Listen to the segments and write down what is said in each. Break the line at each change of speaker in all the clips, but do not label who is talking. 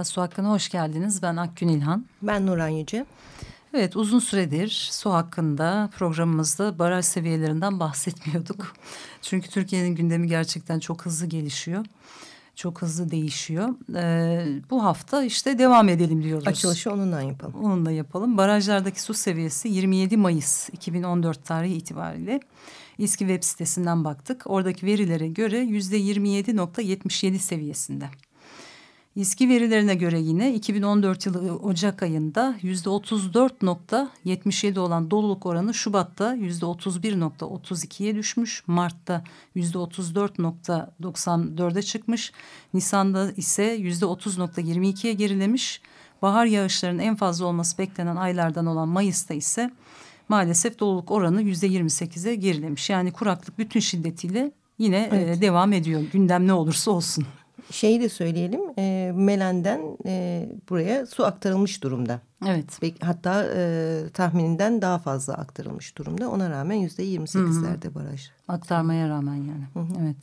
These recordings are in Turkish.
Merhaba, Su Hakkı'na hoş geldiniz. Ben Akgün İlhan.
Ben Nuran Yüce.
Evet, uzun süredir su hakkında programımızda baraj seviyelerinden bahsetmiyorduk. Çünkü Türkiye'nin gündemi gerçekten çok hızlı gelişiyor. Çok hızlı değişiyor. Ee, bu hafta işte devam edelim diyoruz.
Açılışı onunla yapalım.
Onunla yapalım. Barajlardaki su seviyesi 27 Mayıs 2014 tarihi itibariyle İSKİ web sitesinden baktık. Oradaki verilere göre yüzde 27.77 seviyesinde. İSKİ verilerine göre yine 2014 yılı Ocak ayında yüzde 34.77 olan doluluk oranı Şubat'ta yüzde 31.32'ye düşmüş. Mart'ta yüzde 34.94'e çıkmış. Nisan'da ise yüzde 30.22'ye gerilemiş. Bahar yağışlarının en fazla olması beklenen aylardan olan Mayıs'ta ise maalesef doluluk oranı yüzde 28'e gerilemiş. Yani kuraklık bütün şiddetiyle yine evet. e, devam ediyor. Gündem ne olursa olsun.
Şeyi de söyleyelim e, Melen'den e, buraya su aktarılmış durumda.
Evet.
Hatta e, tahmininden daha fazla aktarılmış durumda. Ona rağmen yüzde yirmi sekizlerde baraj.
Aktarmaya rağmen yani. Hı -hı. Evet.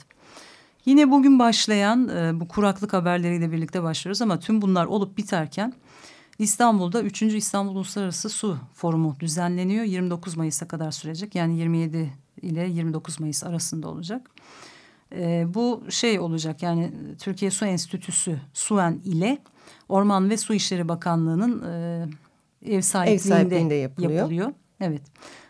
Yine bugün başlayan e, bu kuraklık haberleriyle birlikte başlıyoruz ama tüm bunlar olup biterken İstanbul'da 3. İstanbul Uluslararası Su Forumu düzenleniyor. 29 Mayıs'a kadar sürecek. Yani 27 ile 29 Mayıs arasında olacak. E, bu şey olacak yani Türkiye Su Enstitüsü SUEN ile Orman ve Su İşleri Bakanlığı'nın e, ev sahipliğinde, ev sahipliğinde yapılıyor. yapılıyor. Evet.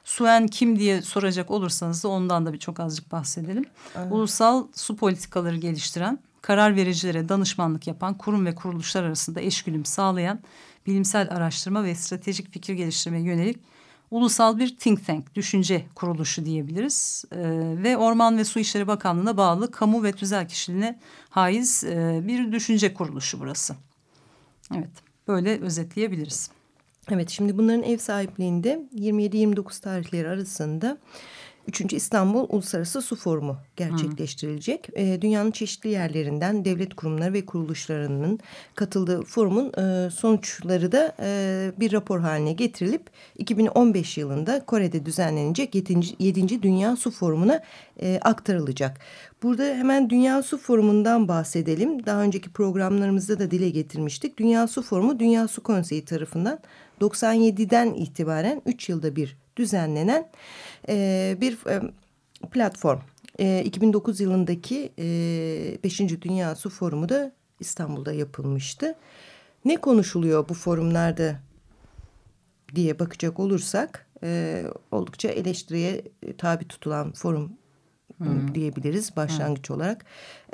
SUEN kim diye soracak olursanız da ondan da bir çok azıcık bahsedelim. Evet. Ulusal su politikaları geliştiren, karar vericilere danışmanlık yapan kurum ve kuruluşlar arasında eşgüdüm sağlayan, bilimsel araştırma ve stratejik fikir geliştirmeye yönelik ulusal bir think tank, düşünce kuruluşu diyebiliriz. E, ve Orman ve Su İşleri Bakanlığı'na bağlı kamu ve tüzel kişiliğine haiz e, bir düşünce kuruluşu burası. Evet, böyle özetleyebiliriz.
Evet, şimdi bunların ev sahipliğinde 27-29 tarihleri arasında 3. İstanbul Uluslararası Su Forumu gerçekleştirilecek. E, dünyanın çeşitli yerlerinden devlet kurumları ve kuruluşlarının katıldığı forumun e, sonuçları da e, bir rapor haline getirilip 2015 yılında Kore'de düzenlenecek 7. 7. Dünya Su Forumu'na e, aktarılacak. Burada hemen Dünya Su Forumu'ndan bahsedelim. Daha önceki programlarımızda da dile getirmiştik. Dünya Su Forumu Dünya Su Konseyi tarafından 97'den itibaren 3 yılda bir düzenlenen e, bir e, platform. E, 2009 yılındaki e, 5. Dünya Su Forumu da İstanbul'da yapılmıştı. Ne konuşuluyor bu forumlarda diye bakacak olursak e, oldukça eleştiriye tabi tutulan forum hmm. diyebiliriz başlangıç hmm. olarak.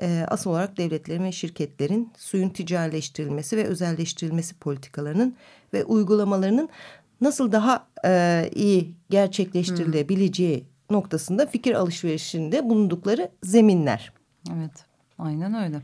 E, asıl olarak devletlerin ve şirketlerin suyun ticarileştirilmesi ve özelleştirilmesi politikalarının ve uygulamalarının nasıl daha e, iyi gerçekleştirilebileceği hmm. noktasında fikir alışverişinde bulundukları zeminler.
Evet aynen öyle.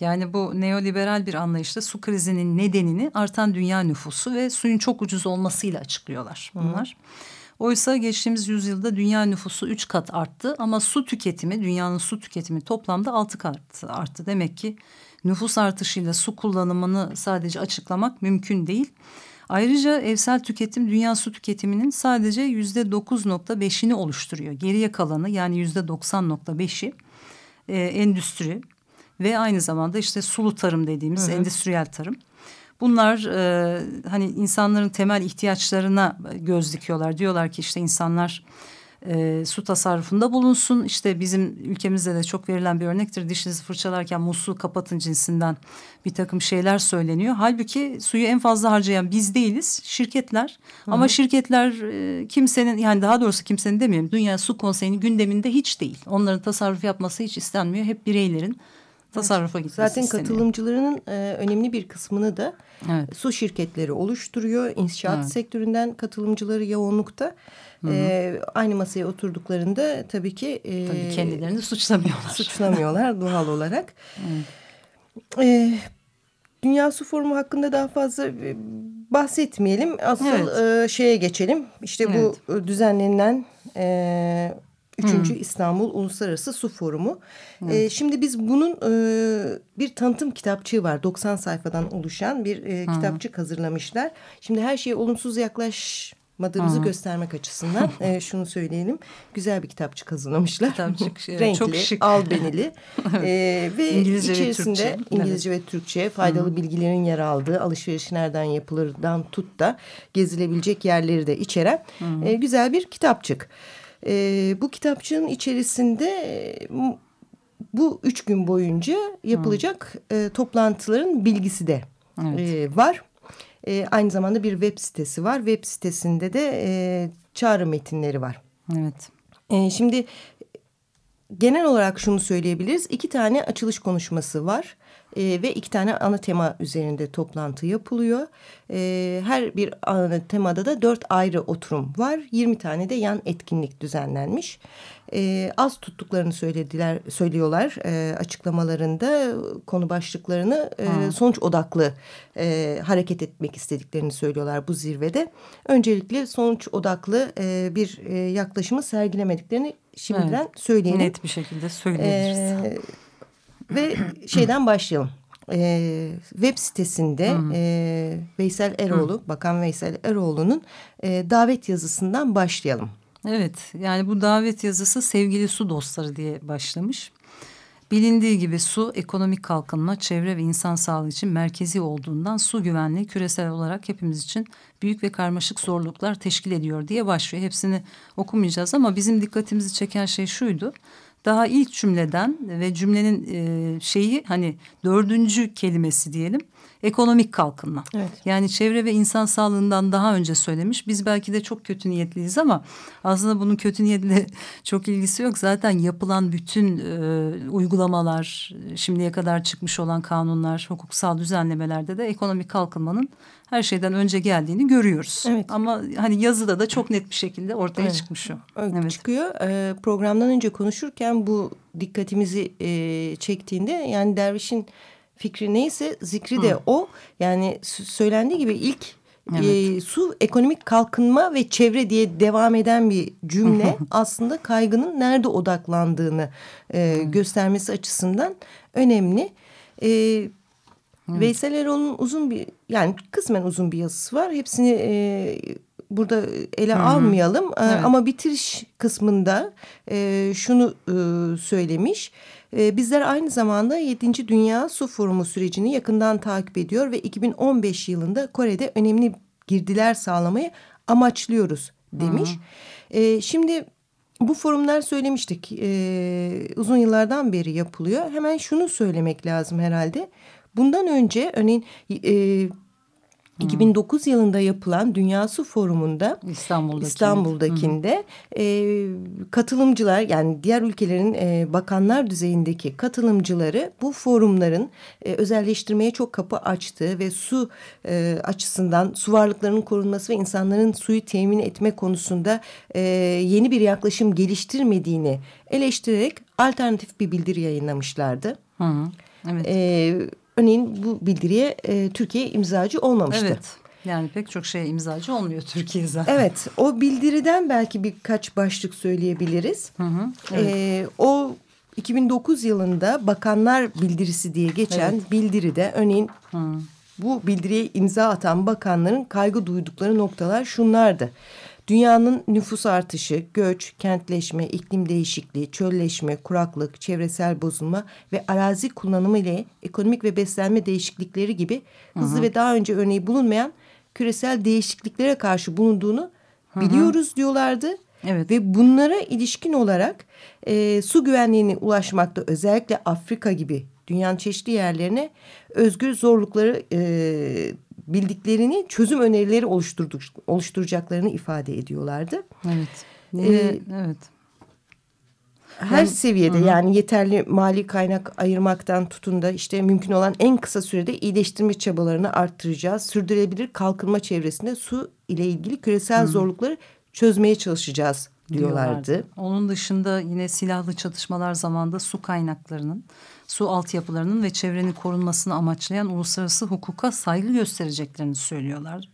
Yani bu neoliberal bir anlayışla su krizinin nedenini artan dünya nüfusu ve suyun çok ucuz olmasıyla açıklıyorlar bunlar. Hmm. Oysa geçtiğimiz yüzyılda dünya nüfusu üç kat arttı ama su tüketimi, dünyanın su tüketimi toplamda altı kat arttı. Demek ki nüfus artışıyla su kullanımını sadece açıklamak mümkün değil. Ayrıca evsel tüketim dünya su tüketiminin sadece yüzde dokuz nokta beşini oluşturuyor. Geriye kalanı yani yüzde doksan nokta beşi e, endüstri ve aynı zamanda işte sulu tarım dediğimiz hı hı. endüstriyel tarım. Bunlar e, hani insanların temel ihtiyaçlarına göz dikiyorlar. Diyorlar ki işte insanlar e, su tasarrufunda bulunsun. İşte bizim ülkemizde de çok verilen bir örnektir. Dişinizi fırçalarken musluğu kapatın cinsinden bir takım şeyler söyleniyor. Halbuki suyu en fazla harcayan biz değiliz, şirketler. Hı. Ama şirketler e, kimsenin yani daha doğrusu kimsenin demeyelim. Dünya Su Konseyi'nin gündeminde hiç değil. Onların tasarruf yapması hiç istenmiyor. Hep bireylerin tasarrufa gitmesi
Zaten
isteniyor.
katılımcılarının e, önemli bir kısmını da
Evet.
su şirketleri oluşturuyor. İnşaat
Evet.
sektöründen katılımcıları yoğunlukta. E, aynı masaya oturduklarında tabii ki e,
Tabii kendilerini suçlamıyorlar.
suçlamıyorlar doğal olarak. E, Dünya Su Forumu hakkında daha fazla bahsetmeyelim. Asıl e, şeye geçelim. İşte bu e, düzenlenen e, 3. İstanbul Uluslararası Su Forumu. E, şimdi biz bunun e, bir tanıtım kitapçığı var. 90 sayfadan oluşan bir e, kitapçık hazırlamışlar. Şimdi her şeye olumsuz yaklaşmadığımızı göstermek açısından e, şunu söyleyelim. Güzel bir kitapçık hazırlamışlar.
Kitapçık, evet,
Renkli,
çok şık.
albenili e, ve
İngilizce ve
içerisinde
Türkçe,
İngilizce ve Türkçe faydalı bilgilerin yer aldığı alışveriş nereden yapılırdan tut da gezilebilecek yerleri de içeren e, güzel bir kitapçık. E, bu kitapçığın içerisinde e, bu üç gün boyunca yapılacak e, toplantıların bilgisi de
Evet.
e, var. E, aynı zamanda bir web sitesi var. Web sitesinde de e, çağrı metinleri var.
Evet.
E, şimdi genel olarak şunu söyleyebiliriz. İki tane açılış konuşması var. E, ve iki tane ana tema üzerinde toplantı yapılıyor. E, her bir ana temada da dört ayrı oturum var. 20 tane de yan etkinlik düzenlenmiş. E, az tuttuklarını söylediler, söylüyorlar e, açıklamalarında konu başlıklarını e, sonuç odaklı e, hareket etmek istediklerini söylüyorlar bu zirvede. Öncelikle sonuç odaklı e, bir e, yaklaşımı sergilemediklerini şimdiden söyleyelim.
Net bir şekilde söyleyebiliriz.
Ee, ve şeyden başlayalım. Ee, web sitesinde e, Veysel Eroğlu, Bakan Veysel Eroğlu'nun e, davet yazısından başlayalım.
Evet yani bu davet yazısı sevgili su dostları diye başlamış. Bilindiği gibi su ekonomik kalkınma, çevre ve insan sağlığı için merkezi olduğundan su güvenliği küresel olarak hepimiz için büyük ve karmaşık zorluklar teşkil ediyor diye başlıyor. Hepsini okumayacağız ama bizim dikkatimizi çeken şey şuydu. Daha ilk cümleden ve cümlenin e, şeyi hani dördüncü kelimesi diyelim ekonomik kalkınma.
Evet.
Yani çevre ve insan sağlığından daha önce söylemiş. Biz belki de çok kötü niyetliyiz ama aslında bunun kötü niyetle çok ilgisi yok. Zaten yapılan bütün e, uygulamalar, şimdiye kadar çıkmış olan kanunlar, hukuksal düzenlemelerde de ekonomik kalkınmanın her şeyden önce geldiğini görüyoruz.
Evet.
Ama hani yazıda da çok net bir şekilde ortaya
Evet.
çıkmış o. Evet.
çıkıyor. Ee, programdan önce konuşurken bu dikkatimizi e, çektiğinde yani dervişin fikri neyse zikri de o. Yani söylendiği gibi ilk e, su ekonomik kalkınma ve çevre diye devam eden bir cümle aslında kaygının nerede odaklandığını e, göstermesi açısından önemli. E, Veysel Erol'un uzun bir yani kısmen uzun bir yazısı var. Hepsini e, burada ele almayalım. E,
Evet.
Ama bitiriş kısmında e, şunu e, söylemiş. E, bizler aynı zamanda 7. Dünya Su Forumu sürecini yakından takip ediyor ve 2015 yılında Kore'de önemli girdiler sağlamayı amaçlıyoruz demiş. E, şimdi bu forumlar söylemiştik e, uzun yıllardan beri yapılıyor. Hemen şunu söylemek lazım herhalde. Bundan önce örneğin e, 2009 yılında yapılan Dünya Su Forumu'nda
İstanbul'daki.
İstanbul'dakinde e, katılımcılar yani diğer ülkelerin e, bakanlar düzeyindeki katılımcıları bu forumların e, özelleştirmeye çok kapı açtığı ve su e, açısından su varlıklarının korunması ve insanların suyu temin etme konusunda e, yeni bir yaklaşım geliştirmediğini eleştirerek alternatif bir bildiri yayınlamışlardı.
Hı hı. Evet.
E, örneğin bu bildiriye e, Türkiye imzacı olmamıştı.
evet. Yani pek çok şeye imzacı olmuyor Türkiye zaten.
Evet, o bildiriden belki birkaç başlık söyleyebiliriz.
Hı hı. Evet.
Ee, o 2009 yılında Bakanlar Bildirisi diye geçen bildiride örneğin
Hı.
bu bildiriye imza atan bakanların kaygı duydukları noktalar şunlardı. Dünyanın nüfus artışı, göç, kentleşme, iklim değişikliği, çölleşme, kuraklık, çevresel bozulma ve arazi kullanımı ile ekonomik ve beslenme değişiklikleri gibi hızlı ve daha önce örneği bulunmayan küresel değişikliklere karşı bulunduğunu biliyoruz diyorlardı.
Evet.
Ve bunlara ilişkin olarak e, su güvenliğine ulaşmakta özellikle Afrika gibi dünyanın çeşitli yerlerine özgür zorlukları e, bildiklerini çözüm önerileri oluşturduk, oluşturacaklarını ifade ediyorlardı.
Evet.
Ee,
evet.
her yani, seviyede hı. yani yeterli mali kaynak ayırmaktan tutun da işte mümkün olan en kısa sürede iyileştirme çabalarını arttıracağız. Sürdürülebilir kalkınma çevresinde su ile ilgili küresel hı. zorlukları çözmeye çalışacağız diyorlardı. diyorlardı.
Onun dışında yine silahlı çatışmalar zamanında su kaynaklarının, su altyapılarının ve çevrenin korunmasını amaçlayan uluslararası hukuka saygı göstereceklerini söylüyorlar.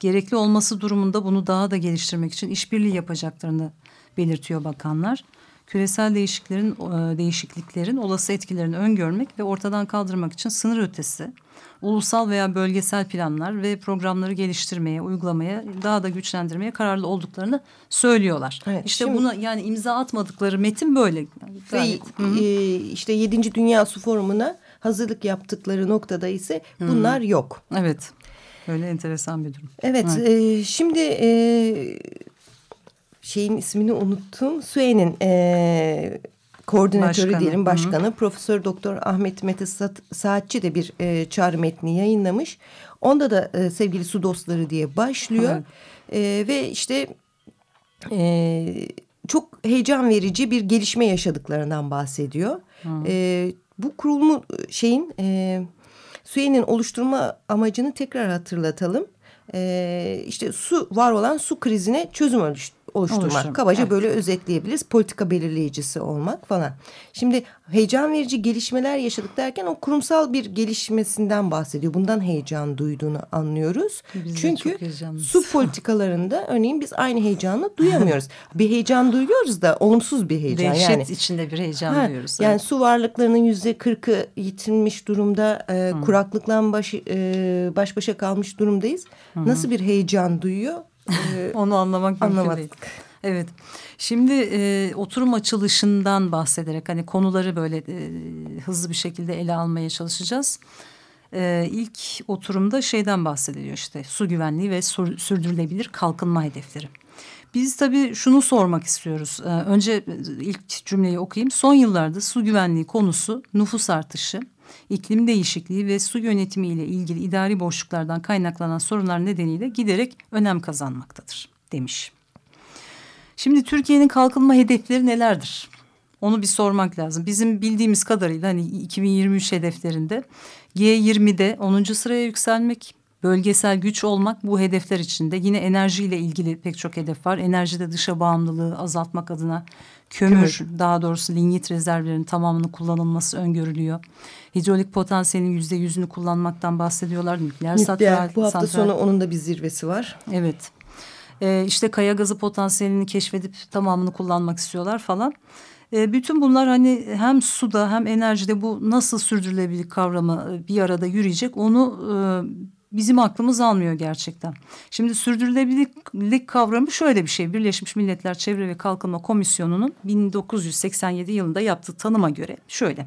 Gerekli olması durumunda bunu daha da geliştirmek için işbirliği yapacaklarını belirtiyor bakanlar küresel değişikliklerin e, değişikliklerin olası etkilerini öngörmek ve ortadan kaldırmak için sınır ötesi ulusal veya bölgesel planlar ve programları geliştirmeye, uygulamaya, daha da güçlendirmeye kararlı olduklarını söylüyorlar. Evet, işte şimdi, buna yani imza atmadıkları metin böyle.
Ve e, işte 7. Dünya Su Forumu'na hazırlık yaptıkları noktada ise bunlar Hı. yok.
Evet. Böyle enteresan bir durum.
Evet, evet. E, şimdi e, şeyin ismini unuttum. SUE'nin e, koordinatörü başkanı. diyelim başkanı Hı -hı. Profesör Doktor Ahmet Mete Saatçi de bir e, çağrı metni yayınlamış. Onda da e, sevgili su dostları diye başlıyor. Evet. E, ve işte e, çok heyecan verici bir gelişme yaşadıklarından bahsediyor. E, bu kurulumu şeyin e, SUE'nin oluşturma amacını tekrar hatırlatalım. E, işte su var olan su krizine çözüm oluşturmak. Oluşturum. Kabaca evet. böyle özetleyebiliriz. Politika belirleyicisi olmak falan. Şimdi heyecan verici gelişmeler yaşadık derken o kurumsal bir gelişmesinden bahsediyor. Bundan heyecan duyduğunu anlıyoruz. Biz Çünkü su politikalarında örneğin biz aynı heyecanı duyamıyoruz. bir heyecan duyuyoruz da olumsuz bir heyecan.
Dehşet yani, içinde bir heyecan ha, duyuyoruz.
Yani evet. su varlıklarının yüzde kırkı yitilmiş durumda. E, kuraklıkla baş, e, baş başa kalmış durumdayız. Hı. Nasıl bir heyecan duyuyor?
Ee, Onu anlamak mümkün değil. Evet. Şimdi e, oturum açılışından bahsederek hani konuları böyle e, hızlı bir şekilde ele almaya çalışacağız. E, ilk oturumda şeyden bahsediliyor işte su güvenliği ve sur, sürdürülebilir kalkınma hedefleri. Biz tabii şunu sormak istiyoruz. Ee, önce e, ilk cümleyi okuyayım. Son yıllarda su güvenliği konusu nüfus artışı, iklim değişikliği ve su yönetimi ile ilgili idari boşluklardan kaynaklanan sorunlar nedeniyle giderek önem kazanmaktadır demiş. Şimdi Türkiye'nin kalkınma hedefleri nelerdir? Onu bir sormak lazım. Bizim bildiğimiz kadarıyla hani 2023 hedeflerinde G20'de 10. sıraya yükselmek, bölgesel güç olmak bu hedefler içinde. Yine enerjiyle ilgili pek çok hedef var. Enerjide dışa bağımlılığı azaltmak adına kömür, kömür. daha doğrusu lignit rezervlerinin tamamını kullanılması öngörülüyor. Hidrolik potansiyelin yüzde yüzünü kullanmaktan bahsediyorlar. Nükleer,
Nükleer Bu hafta santral. sonu onun da bir zirvesi var.
Evet. Ee, işte kaya gazı potansiyelini keşfedip tamamını kullanmak istiyorlar falan. Ee, bütün bunlar hani hem suda hem enerjide bu nasıl sürdürülebilir kavramı e, bir arada yürüyecek onu e, bizim aklımız almıyor gerçekten. Şimdi sürdürülebilirlik kavramı şöyle bir şey. Birleşmiş Milletler Çevre ve Kalkınma Komisyonu'nun 1987 yılında yaptığı tanıma göre şöyle.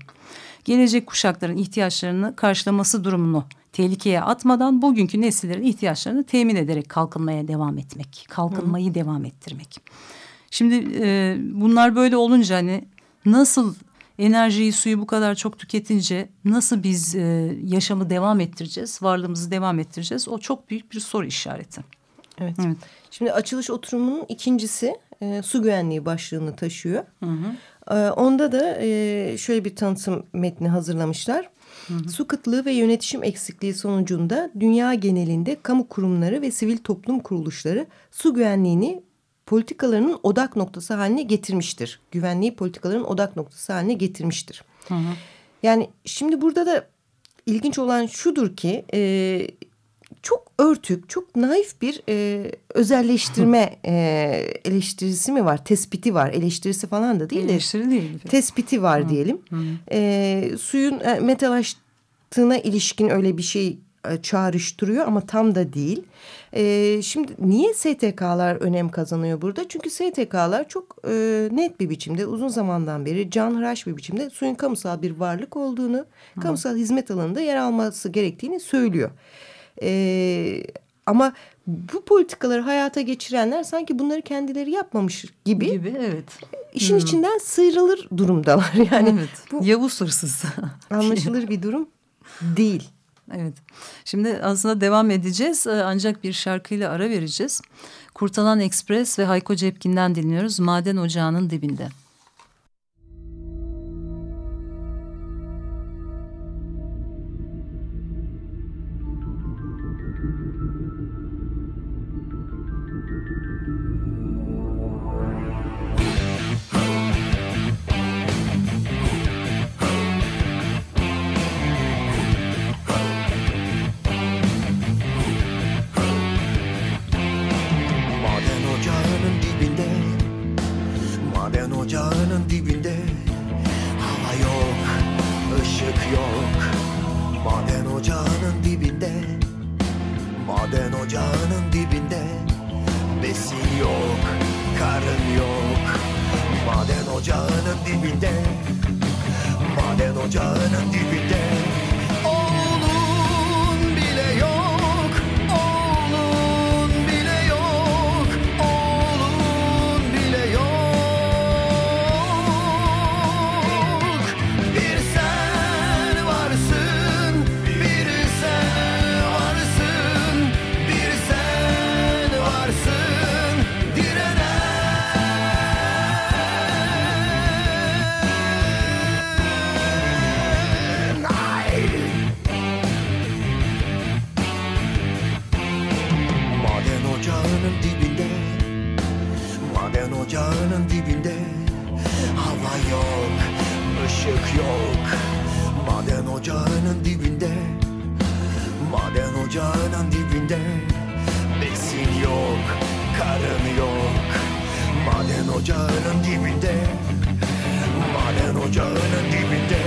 Gelecek kuşakların ihtiyaçlarını karşılaması durumunu tehlikeye atmadan bugünkü nesillerin ihtiyaçlarını temin ederek kalkınmaya devam etmek. Kalkınmayı Hı. devam ettirmek. Şimdi e, bunlar böyle olunca hani nasıl enerjiyi, suyu bu kadar çok tüketince nasıl biz e, yaşamı devam ettireceğiz, varlığımızı devam ettireceğiz? O çok büyük bir soru işareti.
Evet. evet. Şimdi açılış oturumunun ikincisi e, su güvenliği başlığını taşıyor. Hı hı. E, onda da e, şöyle bir tanıtım metni hazırlamışlar. Hı hı. Su kıtlığı ve yönetişim eksikliği sonucunda dünya genelinde kamu kurumları ve sivil toplum kuruluşları su güvenliğini politikalarının odak noktası haline getirmiştir. Güvenliği politikaların odak noktası haline getirmiştir. Hı hı. Yani şimdi burada da ilginç olan şudur ki e, çok örtük, çok naif bir e, özelleştirme e, eleştirisi mi var? Tespiti var. Eleştirisi falan da değil de.
Eleştiri değil.
Tespiti var hı. diyelim. Hı. E, suyun e, metalaştığına ilişkin öyle bir şey e, çağrıştırıyor ama tam da değil. E, şimdi niye STK'lar önem kazanıyor burada? Çünkü STK'lar çok e, net bir biçimde uzun zamandan beri canhıraş bir biçimde suyun kamusal bir varlık olduğunu, Hı. kamusal hizmet alanında yer alması gerektiğini söylüyor. E, ama bu politikaları hayata geçirenler sanki bunları kendileri yapmamış gibi.
Gibi evet.
İşin hmm. içinden sıyrılır durumdalar. Yani
evet. bu Yavuz hırsız.
anlaşılır bir durum değil.
Evet. Şimdi aslında devam edeceğiz ee, ancak bir şarkıyla ara vereceğiz. Kurtalan Express ve Hayko Cepkin'den dinliyoruz. Maden Ocağı'nın dibinde.
Maden ocağının dibinde, maden ocağının dibinde. Işık yok. Maden ocağının dibinde. Maden ocağının dibinde. Besin yok, karın yok. Maden ocağının dibinde. Maden ocağının dibinde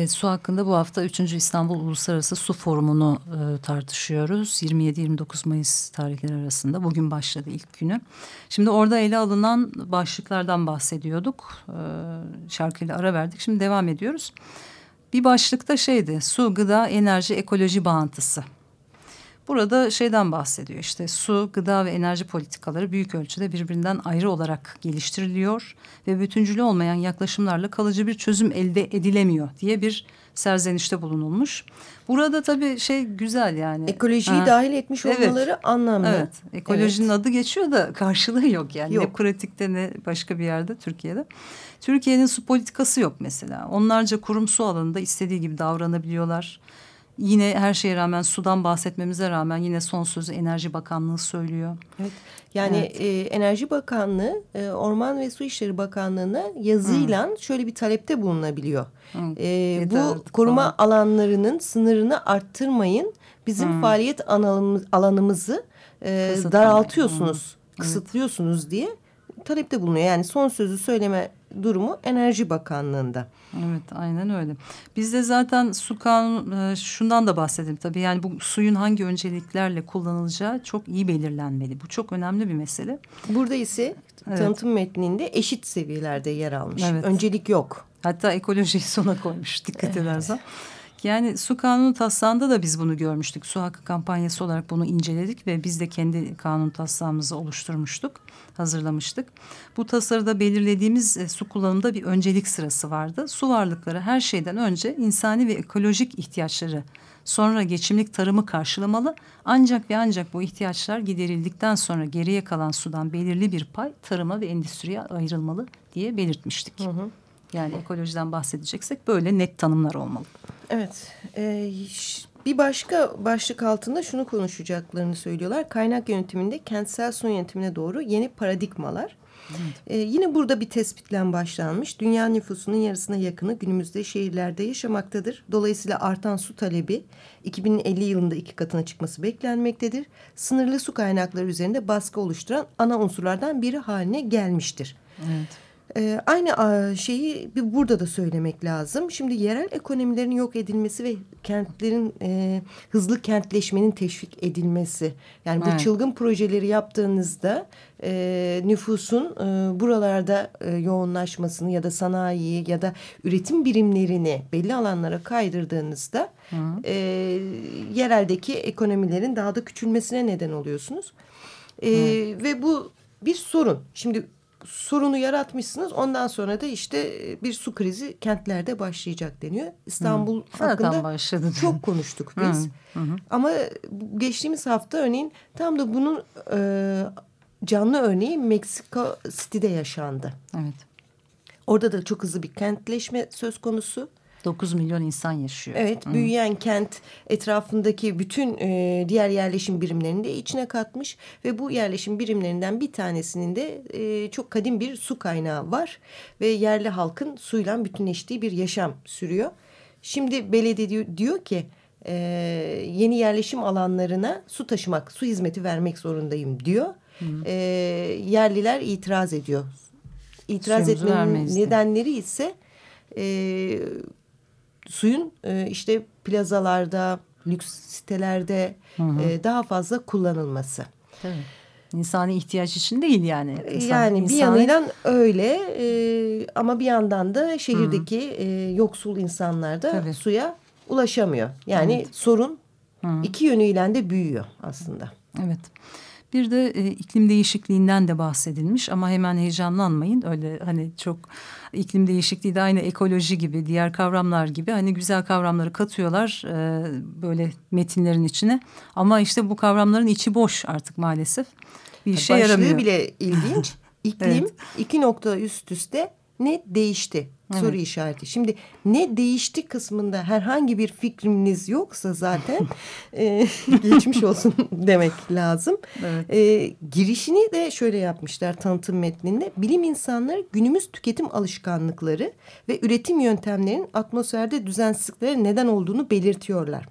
Evet, su hakkında bu hafta 3. İstanbul Uluslararası Su Forumu'nu e, tartışıyoruz. 27-29 Mayıs tarihleri arasında bugün başladı ilk günü. Şimdi orada ele alınan başlıklardan bahsediyorduk. E, şarkıyla ara verdik. Şimdi devam ediyoruz. Bir başlıkta şeydi su, gıda, enerji, ekoloji bağıntısı. Burada şeyden bahsediyor işte su, gıda ve enerji politikaları büyük ölçüde birbirinden ayrı olarak geliştiriliyor ve bütüncülü olmayan yaklaşımlarla kalıcı bir çözüm elde edilemiyor diye bir serzenişte bulunulmuş. Burada tabii şey güzel yani.
Ekolojiyi
Ha.
dahil etmiş
Evet.
olmaları anlamlı.
Evet, ekolojinin
Evet.
adı geçiyor da karşılığı yok yani.
Yok.
Ne pratikte ne başka bir yerde Türkiye'de. Türkiye'nin su politikası yok mesela. Onlarca kurum su alanında istediği gibi davranabiliyorlar. Yine her şeye rağmen sudan bahsetmemize rağmen yine son sözü Enerji Bakanlığı söylüyor.
Evet. Yani
Evet.
e, Enerji Bakanlığı e, Orman ve Su İşleri Bakanlığı'na yazıyla şöyle bir talepte bulunabiliyor. E, bu
artık
koruma
falan.
alanlarının sınırını arttırmayın. Bizim faaliyet alanımız, alanımızı e, daraltıyorsunuz,
Evet.
kısıtlıyorsunuz diye talepte bulunuyor. Yani son sözü söyleme durumu Enerji Bakanlığı'nda.
Evet aynen öyle. Bizde zaten su kanunu e, şundan da bahsedelim tabii. Yani bu suyun hangi önceliklerle kullanılacağı çok iyi belirlenmeli. Bu çok önemli bir mesele.
Burada ise
Evet.
tanıtım metninde eşit seviyelerde yer almış.
Evet.
Öncelik yok.
Hatta ekolojiyi sona koymuş dikkat edersen. Yani su kanunu taslağında da biz bunu görmüştük. Su hakkı kampanyası olarak bunu inceledik ve biz de kendi kanun taslağımızı oluşturmuştuk, hazırlamıştık. Bu tasarıda belirlediğimiz e, su kullanımında bir öncelik sırası vardı. Su varlıkları her şeyden önce insani ve ekolojik ihtiyaçları sonra geçimlik tarımı karşılamalı. Ancak ve ancak bu ihtiyaçlar giderildikten sonra geriye kalan sudan belirli bir pay tarıma ve endüstriye ayrılmalı diye belirtmiştik. Yani ekolojiden bahsedeceksek böyle net tanımlar olmalı.
Evet. e, bir başka başlık altında şunu konuşacaklarını söylüyorlar. Kaynak yönetiminde kentsel su yönetimine doğru yeni paradigmalar. E, yine burada bir tespitle başlanmış. Dünya nüfusunun yarısına yakını günümüzde şehirlerde yaşamaktadır. Dolayısıyla artan su talebi 2050 yılında iki katına çıkması beklenmektedir. Sınırlı su kaynakları üzerinde baskı oluşturan ana unsurlardan biri haline gelmiştir.
Evet.
Ee, aynı şeyi bir burada da söylemek lazım. Şimdi yerel ekonomilerin yok edilmesi ve kentlerin e, hızlı kentleşmenin teşvik edilmesi. Yani bu
Evet.
çılgın projeleri yaptığınızda e, nüfusun e, buralarda e, yoğunlaşmasını ya da sanayiyi ya da üretim birimlerini belli alanlara kaydırdığınızda e, yereldeki ekonomilerin daha da küçülmesine neden oluyorsunuz. E, Ve bu bir sorun. Şimdi sorunu yaratmışsınız. Ondan sonra da işte e, bir su krizi kentlerde başlayacak deniyor. İstanbul
Zaten
hakkında
başladı.
çok konuştuk biz. Ama bu geçtiğimiz hafta örneğin tam da bunun e, canlı örneği Meksiko City'de yaşandı.
Evet.
Orada da çok hızlı bir kentleşme söz konusu.
9 milyon insan yaşıyor.
Evet, büyüyen kent etrafındaki bütün e, diğer yerleşim birimlerini de içine katmış ve bu yerleşim birimlerinden bir tanesinin de e, çok kadim bir su kaynağı var ve yerli halkın suyla bütünleştiği bir yaşam sürüyor. Şimdi belediye diyor, diyor ki e, yeni yerleşim alanlarına su taşımak, su hizmeti vermek zorundayım diyor. E, yerliler itiraz ediyor. İtiraz
Suyumuzu
etmenin nedenleri ise e, suyun e, işte plazalarda, lüks sitelerde e, daha fazla kullanılması.
Tabii. İnsani ihtiyaç için değil yani. İnsan-
yani bir
insani-
yanıyla öyle e, ama bir yandan da şehirdeki e, yoksul insanlar da
Tabii.
suya ulaşamıyor. Yani sorun iki yönüyle de büyüyor aslında.
Evet. Bir de e, iklim değişikliğinden de bahsedilmiş ama hemen heyecanlanmayın. Öyle hani çok iklim değişikliği de aynı ekoloji gibi diğer kavramlar gibi hani güzel kavramları katıyorlar e, böyle metinlerin içine. Ama işte bu kavramların içi boş artık maalesef. Bir işe
Başlığı
yaramıyor.
bile ilginç. İklim
Evet.
iki nokta üst üste ne değişti? Soru işareti. Şimdi ne değişti kısmında herhangi bir fikriniz yoksa zaten e, geçmiş olsun demek lazım.
Evet.
E, girişini de şöyle yapmışlar tanıtım metninde. Bilim insanları günümüz tüketim alışkanlıkları ve üretim yöntemlerinin atmosferde düzensizliklere neden olduğunu belirtiyorlar.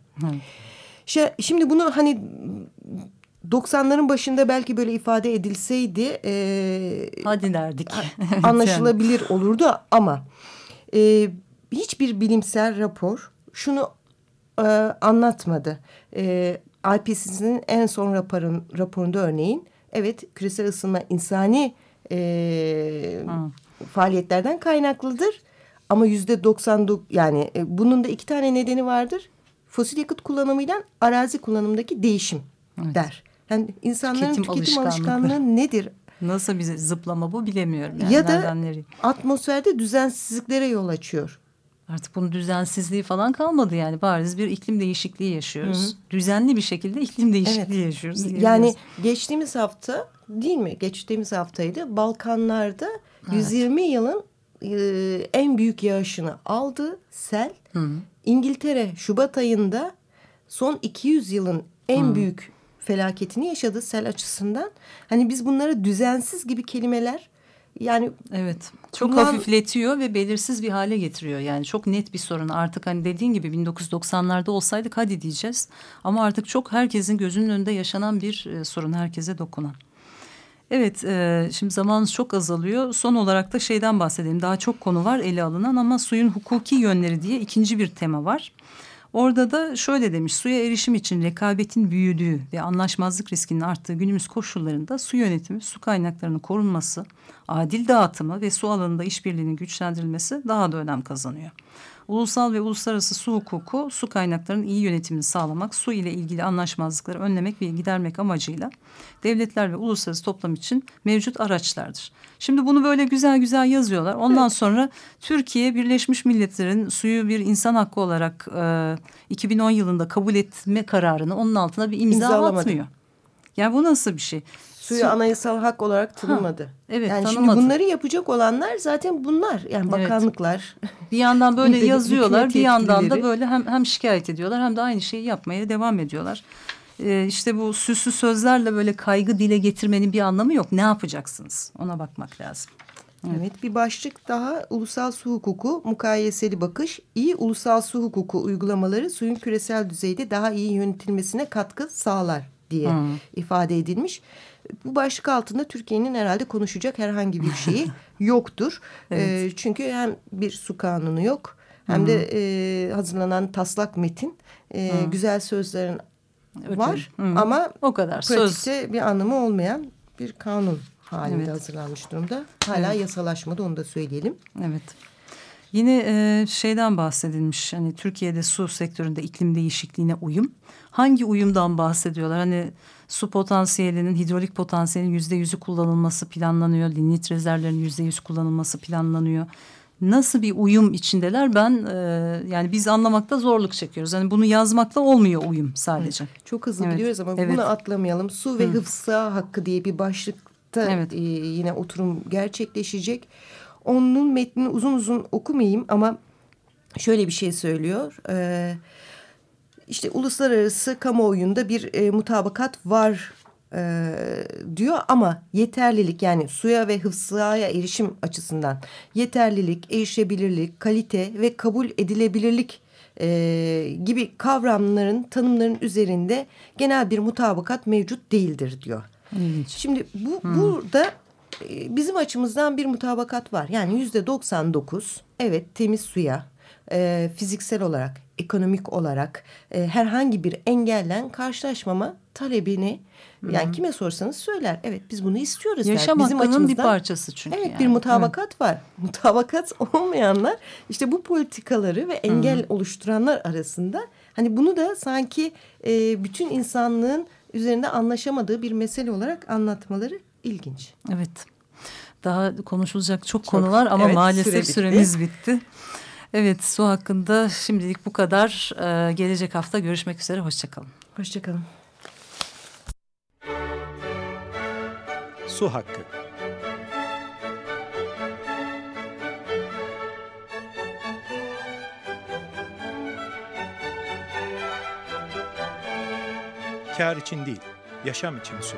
Şe- Şimdi bunu hani 90'ların başında belki böyle ifade edilseydi e,
Hadi derdik. Evet,
anlaşılabilir olurdu ama e, hiçbir bilimsel rapor şunu e, anlatmadı. E, IPCC'nin en son raporun, raporunda örneğin evet küresel ısınma insani e, faaliyetlerden kaynaklıdır. Ama yüzde 99 yani e, bunun da iki tane nedeni vardır. Fosil yakıt kullanımıyla arazi kullanımındaki değişim der. Yani insanların
Tüketim
tüketim, alışkanlığı nedir?
Nasıl bize zıplama bu bilemiyorum. Yani.
ya da
nereye?
atmosferde düzensizliklere yol açıyor.
Artık bunun düzensizliği falan kalmadı yani. Bariz bir iklim değişikliği yaşıyoruz. Düzenli bir şekilde iklim değişikliği yaşıyoruz.
Yani geçtiğimiz hafta değil mi? Geçtiğimiz haftaydı. Balkanlarda 120 yılın e, en büyük yağışını aldı sel. İngiltere Şubat ayında son 200 yılın en büyük felaketini yaşadı sel açısından. Hani biz bunlara düzensiz gibi kelimeler yani
Evet. Çok
Kullan-
hafifletiyor ve belirsiz bir hale getiriyor. Yani çok net bir sorun. Artık hani dediğin gibi 1990'larda olsaydık hadi diyeceğiz. Ama artık çok herkesin gözünün önünde yaşanan bir e, sorun. Herkese dokunan. Evet, e, şimdi zamanımız çok azalıyor. Son olarak da şeyden bahsedelim. Daha çok konu var ele alınan ama suyun hukuki yönleri diye ikinci bir tema var. Orada da şöyle demiş, suya erişim için rekabetin büyüdüğü ve anlaşmazlık riskinin arttığı günümüz koşullarında su yönetimi, su kaynaklarının korunması, adil dağıtımı ve su alanında işbirliğinin güçlendirilmesi daha da önem kazanıyor. Ulusal ve uluslararası su hukuku su kaynaklarının iyi yönetimini sağlamak, su ile ilgili anlaşmazlıkları önlemek ve gidermek amacıyla devletler ve uluslararası toplam için mevcut araçlardır. Şimdi bunu böyle güzel güzel yazıyorlar. Ondan sonra Türkiye Birleşmiş Milletler'in suyu bir insan hakkı olarak e, 2010 yılında kabul etme kararını onun altına bir imza atmıyor. Ya bu nasıl bir şey?
Suyu
Su-
anayasal hak olarak tanımadı.
evet,
yani şimdi
tanımadı.
bunları yapacak olanlar zaten bunlar. Yani
Evet.
bakanlıklar.
Bir yandan böyle yazıyorlar, bir yandan da böyle hem hem şikayet ediyorlar hem de aynı şeyi yapmaya devam ediyorlar. Ee, işte bu süslü sözlerle böyle kaygı dile getirmenin bir anlamı yok. Ne yapacaksınız? Ona bakmak lazım.
Evet bir başlık daha ulusal su hukuku mukayeseli bakış iyi ulusal su hukuku uygulamaları suyun küresel düzeyde daha iyi yönetilmesine katkı sağlar diye ifade edilmiş. Bu başlık altında Türkiye'nin herhalde konuşacak herhangi bir şeyi yoktur. Ee, çünkü hem bir su kanunu yok hem de e, hazırlanan taslak metin e, güzel sözlerin var
Hı.
ama
O kadar söz.
pratikte bir anlamı olmayan bir kanun halinde
Evet.
hazırlanmış durumda. Hala yasalaşmadı onu da söyleyelim.
Evet. Yine e, şeyden bahsedilmiş hani Türkiye'de su sektöründe iklim değişikliğine uyum. Hangi uyumdan bahsediyorlar? Hani su potansiyelinin hidrolik potansiyelinin yüzde yüzü kullanılması planlanıyor. Lignit rezervlerinin yüzde yüz kullanılması planlanıyor. Nasıl bir uyum içindeler ben e, yani biz anlamakta zorluk çekiyoruz. Hani bunu yazmakla olmuyor uyum sadece.
Çok hızlı
Evet,
gidiyoruz ama
evet.
bunu atlamayalım. Su ve hıfza hakkı diye bir başlıkta
Evet.
e, yine oturum gerçekleşecek. Onun metnini uzun uzun okumayayım ama şöyle bir şey söylüyor. Ee, işte uluslararası kamuoyunda bir e, mutabakat var e, diyor ama yeterlilik yani suya ve hıfzaya erişim açısından yeterlilik, erişebilirlik, kalite ve kabul edilebilirlik e, gibi kavramların tanımların üzerinde genel bir mutabakat mevcut değildir diyor.
İlginç.
Şimdi bu burada e, bizim açımızdan bir mutabakat var. Yani yüzde 99 evet temiz suya e, fiziksel olarak, ekonomik olarak e, herhangi bir engellen karşılaşmama talebini yani kime sorsanız söyler. Evet biz bunu istiyoruz.
Yaşam
bizim
hakkının bir parçası çünkü.
Evet
yani.
bir mutabakat var. Mutabakat olmayanlar işte bu politikaları ve engel oluşturanlar arasında hani bunu da sanki e, bütün insanlığın üzerinde anlaşamadığı bir mesele olarak anlatmaları ilginç.
Evet. Daha konuşulacak çok, konu var ama
evet,
maalesef
süre bitti.
süremiz bitti. Evet su hakkında şimdilik bu kadar. Ee, gelecek hafta görüşmek üzere. Hoşçakalın.
Hoşçakalın.
Su hakkı. Kar için değil, yaşam için su.